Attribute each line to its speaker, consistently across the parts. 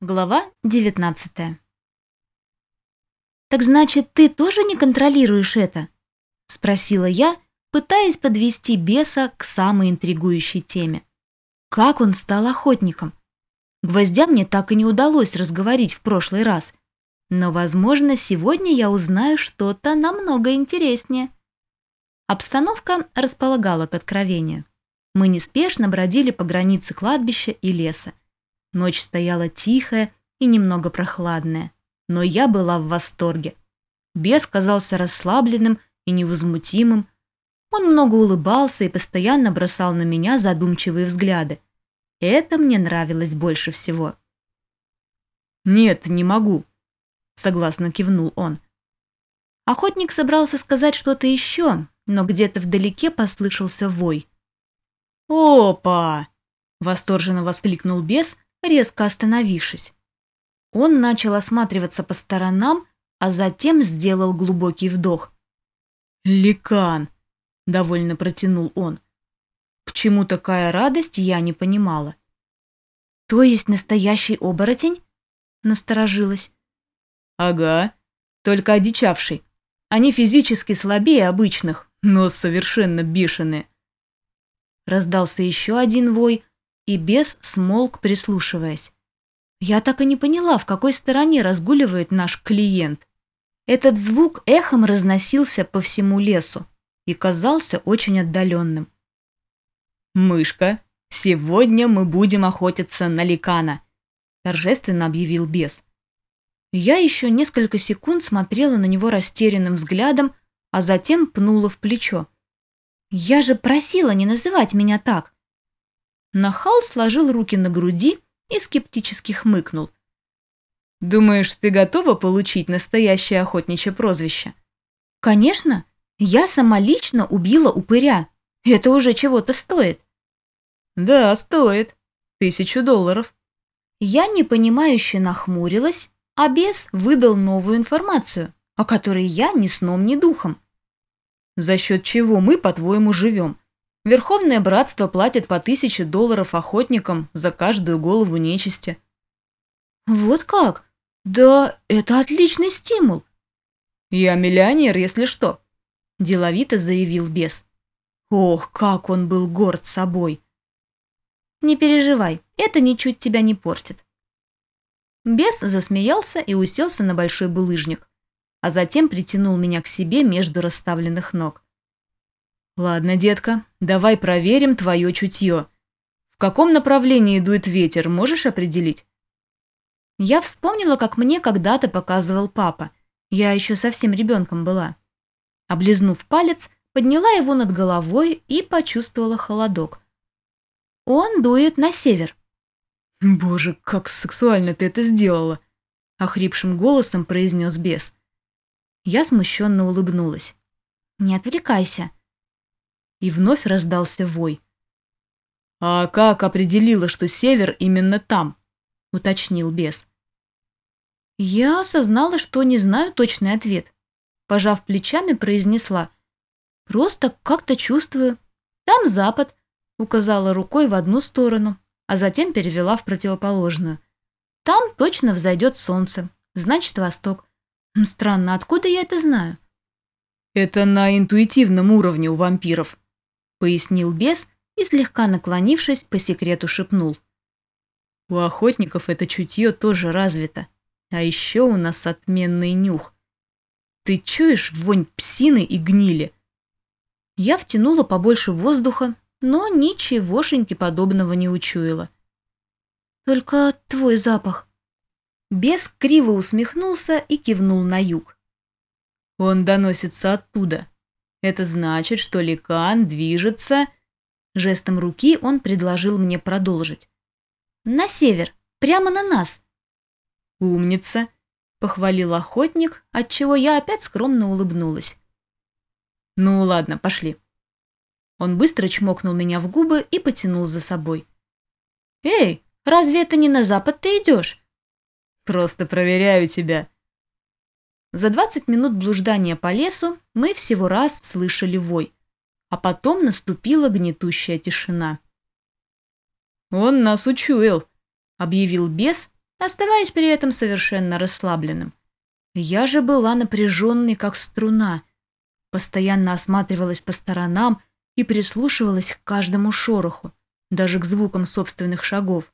Speaker 1: Глава 19 «Так значит, ты тоже не контролируешь это?» – спросила я, пытаясь подвести беса к самой интригующей теме. Как он стал охотником? Гвоздя мне так и не удалось разговорить в прошлый раз, но, возможно, сегодня я узнаю что-то намного интереснее. Обстановка располагала к откровению. Мы неспешно бродили по границе кладбища и леса. Ночь стояла тихая и немного прохладная, но я была в восторге. Бес казался расслабленным и невозмутимым. Он много улыбался и постоянно бросал на меня задумчивые взгляды. Это мне нравилось больше всего.
Speaker 2: «Нет, не могу», — согласно кивнул он.
Speaker 1: Охотник собрался сказать что-то еще, но где-то вдалеке послышался вой.
Speaker 2: «Опа!» — восторженно воскликнул бес, резко остановившись.
Speaker 1: Он начал осматриваться по сторонам, а затем сделал глубокий вдох.
Speaker 2: «Ликан!» — довольно протянул он. К чему такая радость, я не понимала.
Speaker 1: «То есть настоящий оборотень?» — насторожилась.
Speaker 2: «Ага, только одичавший. Они физически слабее обычных, но совершенно бешеные».
Speaker 1: Раздался еще один вой, и бес смолк, прислушиваясь. Я так и не поняла, в какой стороне разгуливает наш клиент. Этот звук эхом разносился по всему лесу и казался очень отдаленным.
Speaker 2: «Мышка, сегодня мы будем охотиться на ликана», – торжественно объявил бес.
Speaker 1: Я еще несколько секунд смотрела на него растерянным взглядом, а затем пнула в плечо. «Я же просила не называть меня так!» Нахал сложил руки на груди и скептически хмыкнул.
Speaker 2: «Думаешь, ты готова получить настоящее охотничье прозвище?»
Speaker 1: «Конечно. Я сама лично убила упыря. Это уже чего-то стоит».
Speaker 2: «Да, стоит. Тысячу долларов».
Speaker 1: Я непонимающе нахмурилась, а бес выдал новую информацию, о которой я ни сном, ни духом.
Speaker 2: «За счет чего мы, по-твоему, живем?» Верховное братство платит по тысяче долларов охотникам за каждую голову нечисти.
Speaker 1: Вот как? Да, это отличный стимул.
Speaker 2: Я миллионер, если что, деловито заявил бес. Ох, как он был горд собой.
Speaker 1: Не переживай, это ничуть тебя не портит. Бес засмеялся и уселся на большой булыжник, а затем притянул меня к себе между расставленных ног.
Speaker 2: «Ладно, детка, давай проверим твое чутье. В каком направлении дует ветер, можешь определить?»
Speaker 1: Я вспомнила, как мне когда-то показывал папа. Я еще совсем ребенком была. Облизнув палец, подняла его над головой и почувствовала холодок. Он дует на север.
Speaker 2: «Боже, как сексуально ты это сделала!» — охрипшим голосом произнес бес.
Speaker 1: Я смущенно улыбнулась. «Не отвлекайся
Speaker 2: и вновь раздался вой. «А как определила, что север именно там?» – уточнил бес.
Speaker 1: Я осознала, что не знаю точный ответ. Пожав плечами, произнесла. «Просто как-то чувствую. Там запад», – указала рукой в одну сторону, а затем перевела в противоположную. «Там точно взойдет солнце, значит, восток. Странно, откуда я это знаю?»
Speaker 2: «Это на интуитивном уровне у вампиров», пояснил бес и, слегка наклонившись, по секрету шепнул. У охотников это чутье тоже развито. А еще у нас отменный нюх. Ты чуешь вонь псины и гнили?
Speaker 1: Я втянула побольше воздуха, но ничегошеньки подобного не учуяла. Только твой запах. Бес криво усмехнулся и кивнул на юг.
Speaker 2: Он доносится оттуда. Это значит, что ликан движется... Жестом руки он предложил мне продолжить.
Speaker 1: «На север, прямо на нас».
Speaker 2: «Умница», — похвалил охотник, отчего я опять скромно улыбнулась. «Ну ладно, пошли». Он быстро чмокнул меня в губы и потянул за собой.
Speaker 1: «Эй, разве это не на запад ты идешь?»
Speaker 2: «Просто проверяю тебя»,
Speaker 1: за 20 минут блуждания по лесу мы всего раз слышали вой, а потом наступила гнетущая тишина.
Speaker 2: «Он нас учуял», — объявил бес,
Speaker 1: оставаясь при этом совершенно расслабленным. Я же была напряженной, как струна, постоянно осматривалась по сторонам и прислушивалась к каждому шороху, даже к звукам собственных шагов.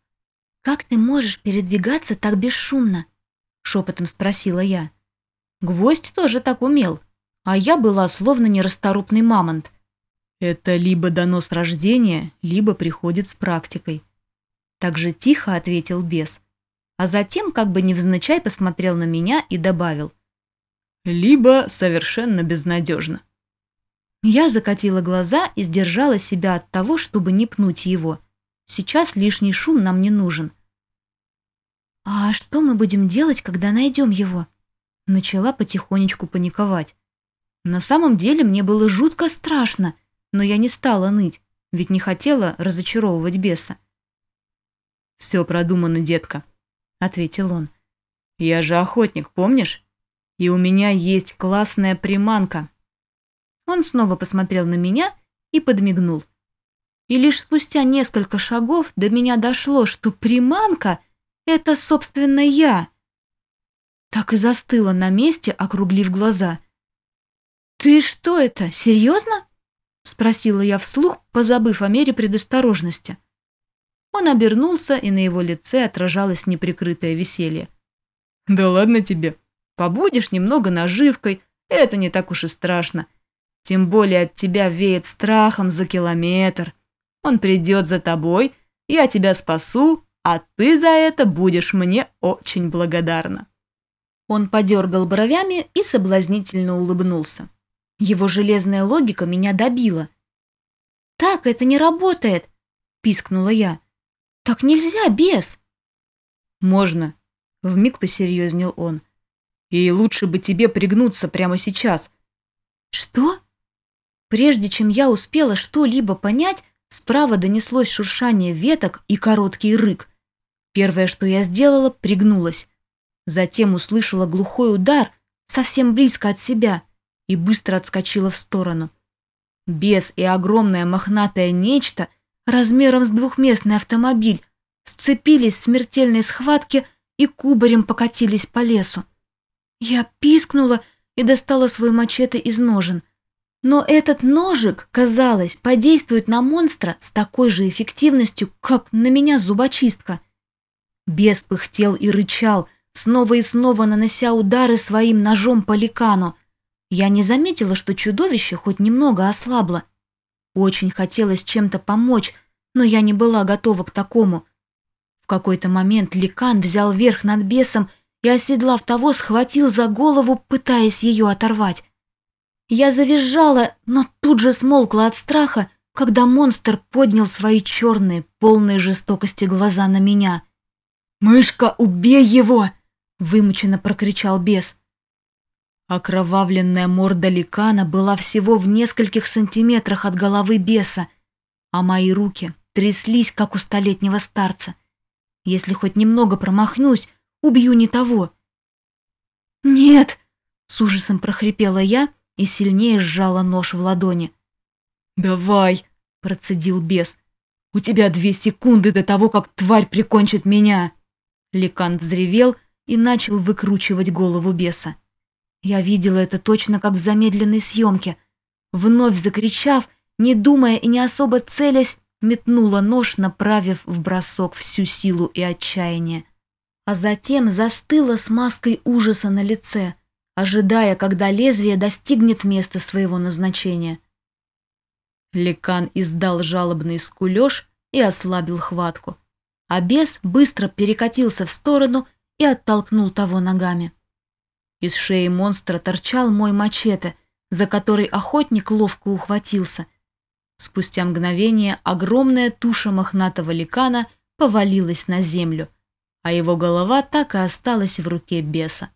Speaker 1: «Как ты можешь передвигаться так бесшумно?» — шепотом спросила я. Гвоздь тоже так умел, а я была словно нерасторопный мамонт.
Speaker 2: Это либо дано с рождения, либо приходит с практикой.
Speaker 1: Так же тихо ответил бес, а затем как бы невзначай посмотрел на меня и добавил.
Speaker 2: Либо совершенно безнадежно.
Speaker 1: Я закатила глаза и сдержала себя от того, чтобы не пнуть его. Сейчас лишний шум нам не нужен. «А что мы будем делать, когда найдем его?» Начала потихонечку паниковать. На самом деле мне было жутко страшно, но я не стала ныть, ведь не хотела разочаровывать беса.
Speaker 2: «Все продумано, детка», — ответил он. «Я же охотник, помнишь? И у меня есть классная приманка».
Speaker 1: Он снова посмотрел на меня и подмигнул. И лишь спустя несколько шагов до меня дошло, что приманка — это, собственно, я. Так и застыла на месте, округлив глаза. «Ты что это, серьезно?» — спросила я вслух, позабыв о мере предосторожности. Он обернулся, и на его лице отражалось неприкрытое веселье.
Speaker 2: «Да ладно тебе. Побудешь немного наживкой, это не так уж и страшно. Тем более от тебя веет страхом за километр. Он придет за тобой, я тебя спасу, а ты за это будешь мне очень благодарна».
Speaker 1: Он подергал бровями и соблазнительно улыбнулся. Его железная логика меня добила. «Так это не работает!» – пискнула я. «Так нельзя, без!»
Speaker 2: «Можно!» – вмиг посерьезнел он. «И лучше бы тебе пригнуться прямо сейчас».
Speaker 1: «Что?» Прежде чем я успела что-либо понять, справа донеслось шуршание веток и короткий рык. Первое, что я сделала, пригнулась. Затем услышала глухой удар совсем близко от себя и быстро отскочила в сторону. Бес и огромное мохнатое нечто размером с двухместный автомобиль сцепились в смертельной схватке и кубарем покатились по лесу. Я пискнула и достала свой мачете из ножен. Но этот ножик, казалось, подействует на монстра с такой же эффективностью, как на меня зубочистка. Бес пыхтел и рычал, снова и снова нанося удары своим ножом по ликану. Я не заметила, что чудовище хоть немного ослабло. Очень хотелось чем-то помочь, но я не была готова к такому. В какой-то момент ликан взял верх над бесом и, оседлав того, схватил за голову, пытаясь ее оторвать. Я завизжала, но тут же смолкла от страха, когда монстр поднял свои черные, полные жестокости глаза на меня. «Мышка, убей его!» Вымученно прокричал бес. Окровавленная морда ликана была всего в нескольких сантиметрах от головы беса, а мои руки тряслись, как у столетнего старца. Если хоть немного промахнусь, убью не того. «Нет!» — с ужасом прохрипела я и сильнее сжала нож в ладони.
Speaker 2: «Давай!» — процедил бес. «У тебя две секунды до того, как тварь прикончит меня!»
Speaker 1: Ликан взревел и начал выкручивать голову беса. Я видела это точно как в замедленной съемке. Вновь закричав, не думая и не особо целясь, метнула нож, направив в бросок всю силу и отчаяние. А затем застыла с маской ужаса на лице, ожидая, когда лезвие достигнет места своего назначения. Лекан издал жалобный скулеж и ослабил хватку, а бес быстро перекатился в сторону и оттолкнул того ногами. Из шеи монстра торчал мой мачете, за который охотник ловко ухватился. Спустя мгновение огромная туша мохнатого ликана повалилась на землю, а его голова так и осталась в руке беса.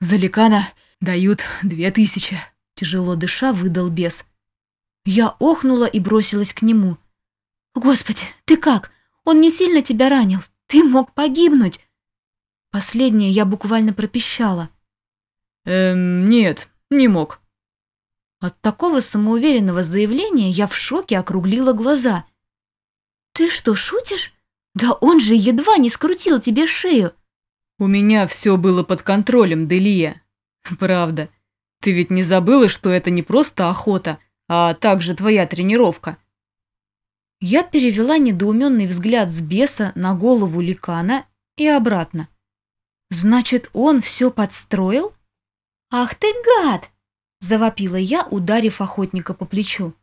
Speaker 2: «За ликана дают две тысячи», — тяжело дыша выдал бес.
Speaker 1: Я охнула и бросилась к нему. «Господи, ты как? Он не сильно тебя ранил? Ты мог погибнуть!» Последнее я буквально пропищала.
Speaker 2: «Эм, нет, не мог».
Speaker 1: От такого самоуверенного заявления я в шоке округлила глаза. «Ты что, шутишь?» Да он же едва не скрутил тебе шею.
Speaker 2: У меня все было под контролем, Делия. Правда. Ты ведь не забыла, что это не просто охота, а также твоя тренировка?
Speaker 1: Я перевела недоуменный взгляд с беса на голову ликана и обратно. Значит, он все подстроил? Ах ты гад! Завопила я, ударив охотника по плечу.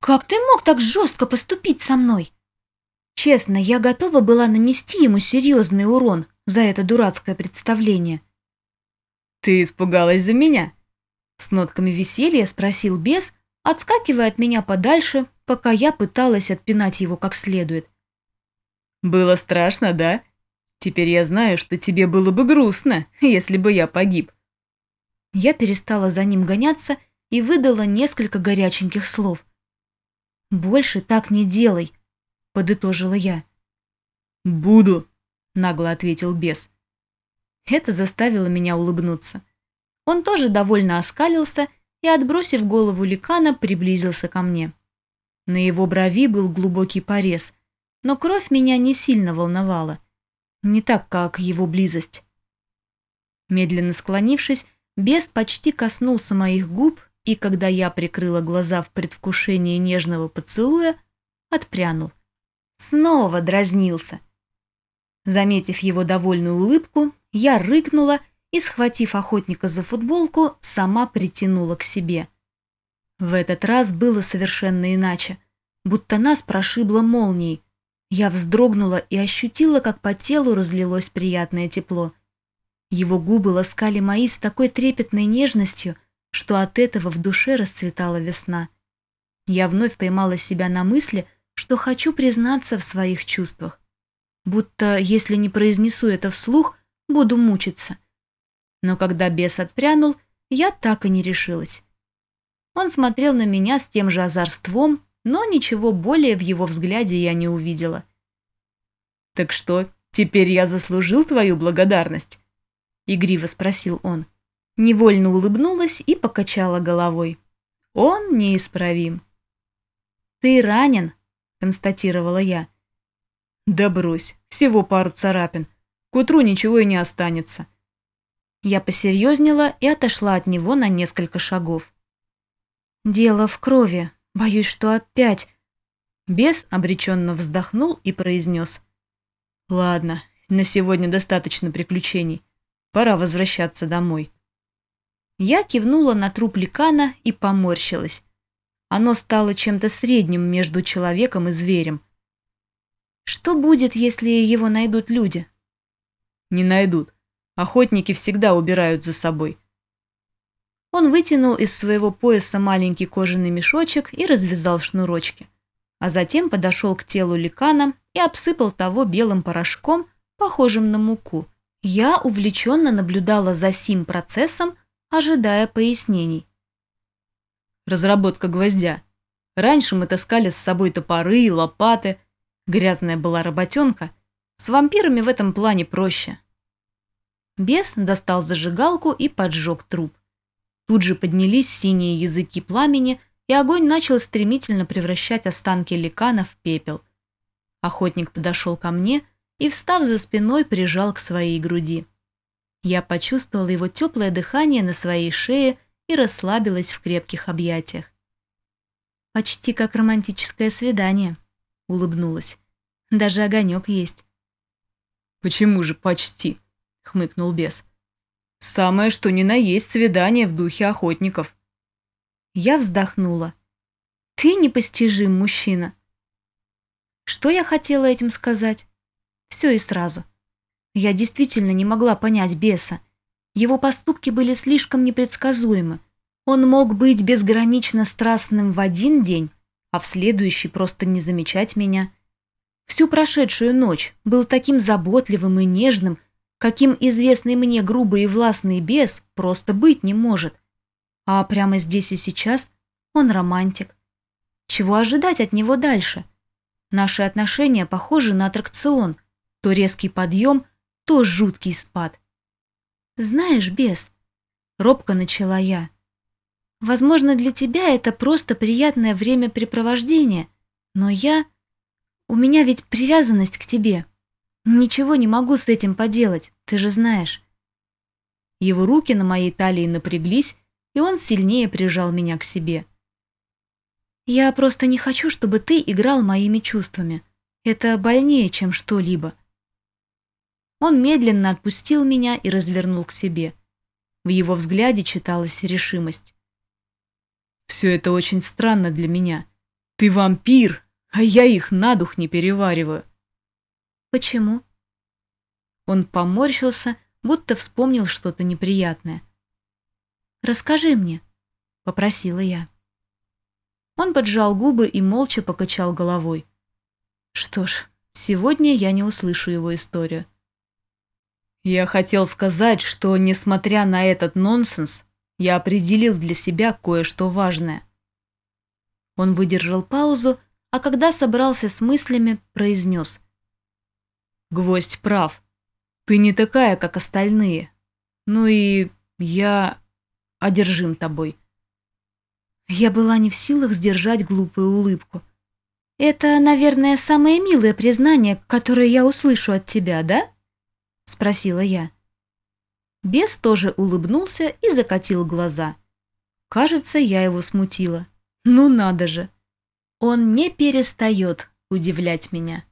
Speaker 1: Как ты мог так жестко поступить со мной? Честно, я готова была нанести ему серьезный урон за это дурацкое представление.
Speaker 2: «Ты испугалась за меня?»
Speaker 1: С нотками веселья спросил бес, отскакивая от меня подальше, пока я пыталась отпинать его как следует.
Speaker 2: «Было страшно, да? Теперь я знаю, что тебе было бы грустно, если бы я погиб».
Speaker 1: Я перестала за ним гоняться и выдала несколько горяченьких слов. «Больше так не делай», — подытожила я.
Speaker 2: «Буду», — нагло ответил бес. Это заставило меня улыбнуться. Он тоже довольно оскалился и, отбросив голову ликана, приблизился ко мне. На его брови был глубокий порез, но кровь меня не сильно волновала. Не так, как его близость. Медленно склонившись, бес почти коснулся моих губ, и когда я прикрыла глаза в предвкушении нежного поцелуя, отпрянул. Снова дразнился. Заметив его довольную улыбку, я рыкнула и, схватив охотника за футболку, сама притянула к себе. В этот раз было совершенно иначе, будто нас прошибло молнией. Я вздрогнула и ощутила, как по телу разлилось приятное тепло. Его губы ласкали мои с такой трепетной нежностью, что от этого в душе расцветала весна. Я вновь поймала себя на мысли, что хочу признаться в своих чувствах. Будто, если не произнесу это вслух, буду мучиться – но когда бес отпрянул, я так и не решилась. Он смотрел на меня с тем же озорством, но ничего более в его взгляде я не увидела. «Так что, теперь я заслужил твою благодарность?» — игриво спросил он. Невольно улыбнулась и покачала головой. «Он неисправим». «Ты ранен», — констатировала я. «Да брось, всего пару царапин. К утру ничего и не останется», я посерьезнела и отошла от него на несколько шагов. «Дело в крови. Боюсь, что опять...» Бес обреченно вздохнул и произнес. «Ладно, на сегодня достаточно приключений. Пора возвращаться домой». Я кивнула на труп ликана и поморщилась. Оно стало чем-то средним между человеком и зверем. Что будет, если его найдут люди? Не найдут. Охотники всегда убирают за собой. Он вытянул из своего пояса маленький кожаный мешочек и развязал шнурочки, а затем подошел к телу ликана и обсыпал того белым порошком, похожим на муку. Я увлеченно наблюдала за сим процессом, ожидая пояснений. Разработка гвоздя. Раньше мы таскали с собой топоры и лопаты. Грязная была работенка. С вампирами в этом плане проще. Бес достал зажигалку и поджег труп. Тут же поднялись синие языки пламени, и огонь начал стремительно превращать останки ликана в пепел. Охотник подошел ко мне и, встав за спиной, прижал к своей груди. Я почувствовала его теплое дыхание на своей шее и расслабилась в крепких объятиях. «Почти как романтическое свидание», — улыбнулась. «Даже огонек есть». «Почему же почти?» хмыкнул бес. «Самое что ни на есть свидание в духе охотников». Я вздохнула. «Ты непостижим мужчина». Что я хотела этим сказать? Все и сразу. Я действительно не могла понять беса. Его поступки были слишком непредсказуемы. Он мог быть безгранично страстным в один день, а в следующий просто не замечать меня. Всю прошедшую ночь был таким заботливым и нежным, каким известный мне грубый и властный бес просто быть не может. А прямо здесь и сейчас он романтик. Чего ожидать от него дальше? Наши отношения похожи на аттракцион. То резкий подъем, то жуткий спад. «Знаешь, бес», — робко начала я, — «возможно, для тебя это просто приятное времяпрепровождение, но я...
Speaker 1: У меня ведь привязанность к тебе. Ничего не могу с этим поделать, ты же знаешь.
Speaker 2: Его руки на моей талии напряглись, и он сильнее прижал меня к себе.
Speaker 1: Я просто не хочу, чтобы ты играл моими чувствами. Это больнее, чем что-либо.
Speaker 2: Он медленно отпустил меня и развернул к себе. В его взгляде читалась решимость. «Все это очень странно для меня. Ты вампир, а я их на дух не перевариваю».
Speaker 1: «Почему?»
Speaker 2: Он поморщился, будто вспомнил что-то неприятное.
Speaker 1: «Расскажи мне», — попросила я.
Speaker 2: Он поджал губы и молча покачал головой. Что ж, сегодня я не услышу его историю. Я хотел сказать, что, несмотря на этот нонсенс, я определил для себя кое-что важное. Он выдержал паузу, а когда собрался с мыслями, произнес. «Гвоздь прав. Ты не такая, как остальные. Ну и я одержим тобой».
Speaker 1: Я была не в силах сдержать глупую улыбку. «Это, наверное, самое милое признание, которое я услышу от тебя, да?» — спросила я. Бес тоже улыбнулся и закатил глаза. Кажется, я его смутила. Ну надо же! Он не перестает удивлять меня.